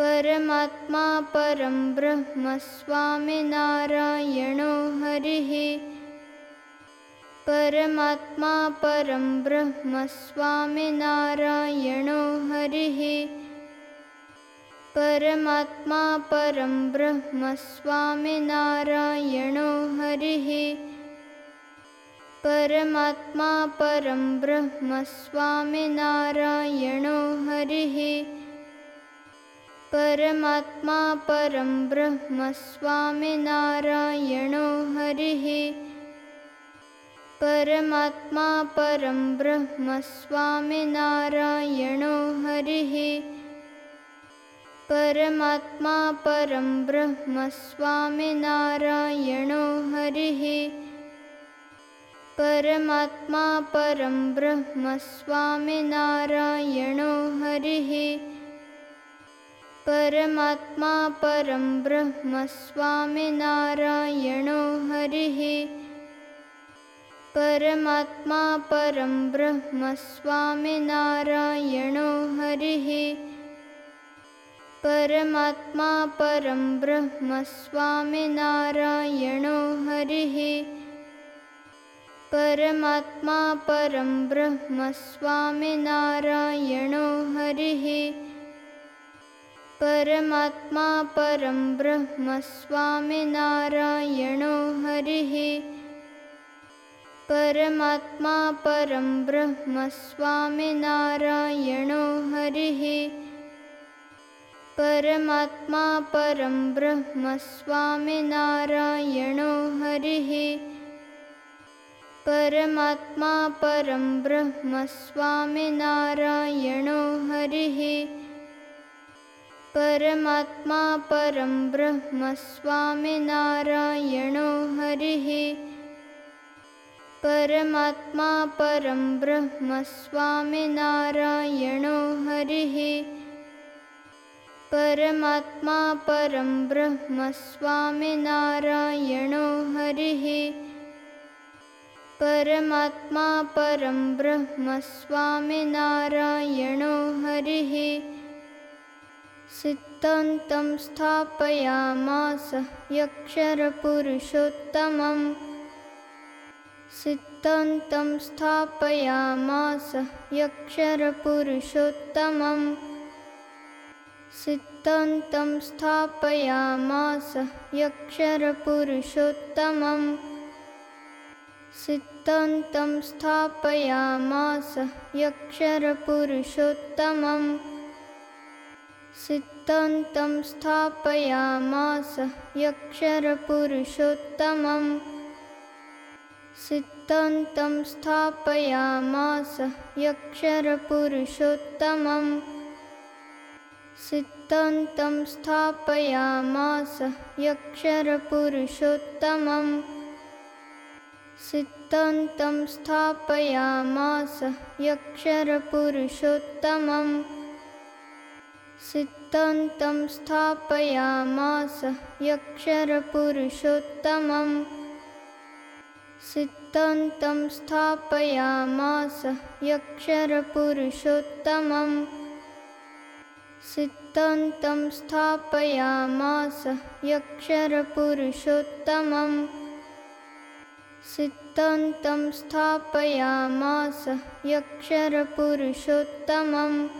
परमात्मा परं ब्रह्म स्वामिनारायणो हरिः। परमात्मा परं ब्रह्म स्वामिनारायणो हरिः। परमात्मा परं ब्रह्म स्वामिनारायणो हरिः। परमात्मा परं ब्रह्म स्वामिनारायणो हरिः परमात्मा परं ब्रह्म स्वामिनारायणो हरिः। परमात्मा परं ब्रह्म स्वामिनारायणो हरिः। परमात्मा परं ब्रह्म स्वामिनारायणो हरिः। परमात्मा परं ब्रह्म स्वामिनारायणो हरिः परमात्मा परं ब्रह्म स्वामिनारायणो हरिः। परमात्मा परं ब्रह्म स्वामिनारायणो हरिः। परमात्मा परं ब्रह्म स्वामिनारायणो हरिः। परमात्मा परं ब्रह्म स्वामिनारायणो हरिः परमात्मा परं ब्रह्म स्वामिनारायणो हरिः। परमात्मा परं ब्रह्म स्वामिनारायणो हरिः। परमात्मा परं ब्रह्म स्वामिनारायणो हरिः। परमात्मा परं ब्रह्म स्वामिनारायणो हरिः परमात्मा परं ब्रह्म स्वामिनारायणो हरिः। परमात्मा परं ब्रह्म स्वामिनारायणो हरिः। परमात्मा परं ब्रह्म स्वामिनारायणो हरिः। परमात्मा परं ब्रह्म स्वामिनारायणो हरिः सिद्धन्तं स्थापयामास यक्षरपुरुषोत्तमम्। सिद्धन्तं स्थापयामास यक्षरपुरुषोत्तमम्। सिद्धन्तं स्थापयामास यक्षरपुरुषोत्तमम्। सिद्धन्तं स्थापयामास यक्षरपुरुषोत्तमम् सिद्धन्तं स्थापयामास यक्षरपुरुषोत्तमम् सिद्धन्तं स्थापयामास यक्षरपुरुषोत्तमम्। सिद्धन्तं स्थापयामास यक्षरपुरुषोत्तमम्। सिद्धन्तं स्थापयामास यक्षरपुरुषोत्तमम्। सिद्धन्तं स्थापयामास यक्षरपुरुषोत्तमम्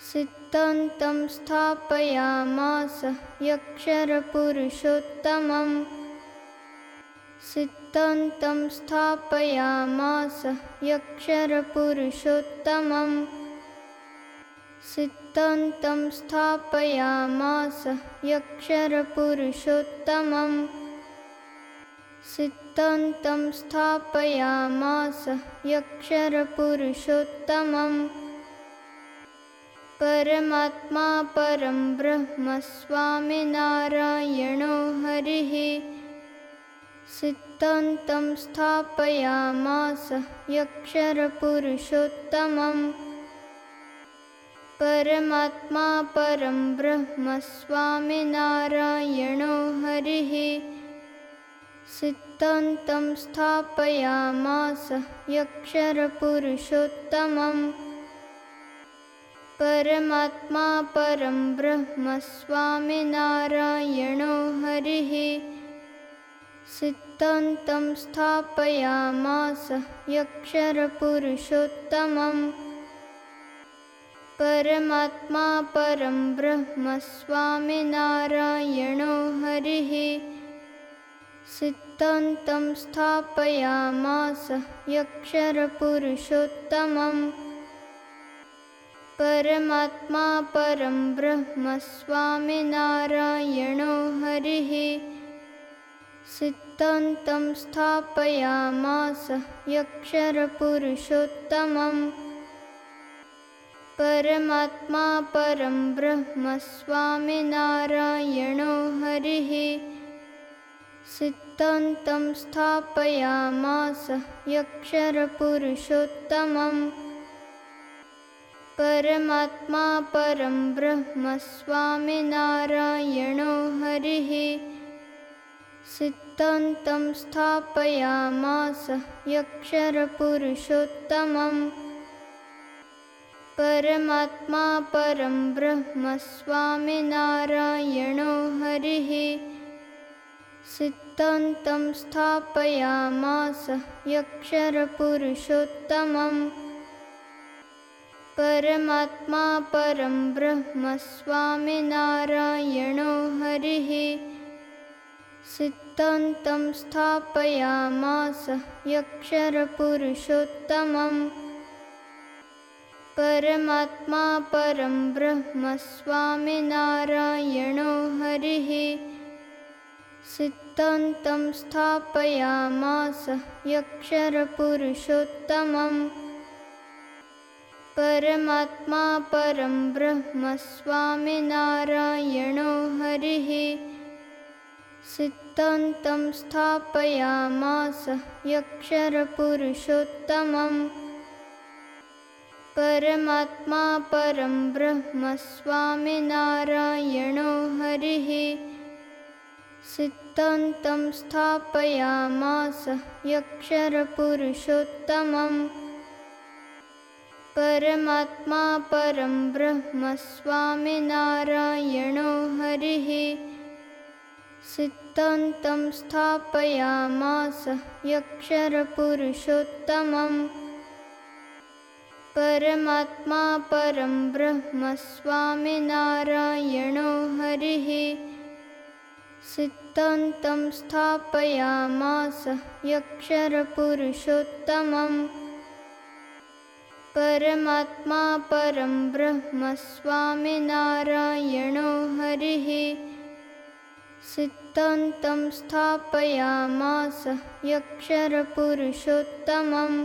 सिद्धन्तं स्थापयामास यक्षरपुरुषोत्तमम्। सिद्धन्तं स्थापयामास यक्षरपुरुषोत्तमम्। सिद्धन्तं स्थापयामास यक्षरपुरुषोत्तमम्। सिद्धन्तं स्थापयामास यक्षरपुरुषोत्तमम् परमात्मा परं ब्रह्म स्वामिनारायणो हरिः सिद्धान्तं स्थापयामास यक्षरपुरुषोत्तमम्। परमात्मा परं ब्रह्म स्वामिनारायणो हरिः सिद्धान्तं स्थापयामास यक्षरपुरुषोत्तमम् परमात्मा परं ब्रह्म स्वामिनारायणो हरिः सिद्धान्तं स्थापयामास यक्षरपुरुषोत्तमम्। परमात्मा परं ब्रह्म स्वामिनारायणो हरिः सिद्धान्तं स्थापयामास यक्षरपुरुषोत्तमम् परमात्मा परं ब्रह्म स्वामिनारायणो हरिः सिद्धान्तं स्थापयामास यक्षरपुरुषोत्तमम्। परमात्मा परं ब्रह्म स्वामिनारायणो हरिः सिद्धान्तं स्थापयामास यक्षरपुरुषोत्तमम् परमात्मा परं ब्रह्म स्वामिनारायणो हरिः सिद्धान्तं स्थापयामास यक्षरपुरुषोत्तमम्। परमात्मा परं ब्रह्म स्वामिनारायणो हरिः सिद्धान्तं स्थापयामास यक्षरपुरुषोत्तमम् परमात्मा परं ब्रह्म स्वामिनारायणो हरिः सिद्धान्तं स्थापयामास यक्षरपुरुषोत्तमम्। परमात्मा परं ब्रह्म स्वामिनारायणो हरिः सिद्धान्तं स्थापयामास यक्षरपुरुषोत्तमम् परमात्मा परं ब्रह्म स्वामिनारायणो हरिः सिद्धान्तं स्थापयामास यक्षरपुरुषोत्तमम्। परमात्मा परं ब्रह्म स्वामिनारायणो हरिः सिद्धान्तं स्थापयामास यक्षरपुरुषोत्तमम् परमात्मा परं ब्रह्म स्वामिनारायणो हरिः सिद्धान्तं स्थापयामास यक्षरपुरुषोत्तमम्। परमात्मा परं ब्रह्म स्वामिनारायणो हरिः सिद्धान्तं स्थापयामास यक्षरपुरुषोत्तमम् परमात्मा परं ब्रह्म स्वामिनारायणो हरिः सिद्धान्तं स्थापयामास यक्षरपुरुषोत्तमम्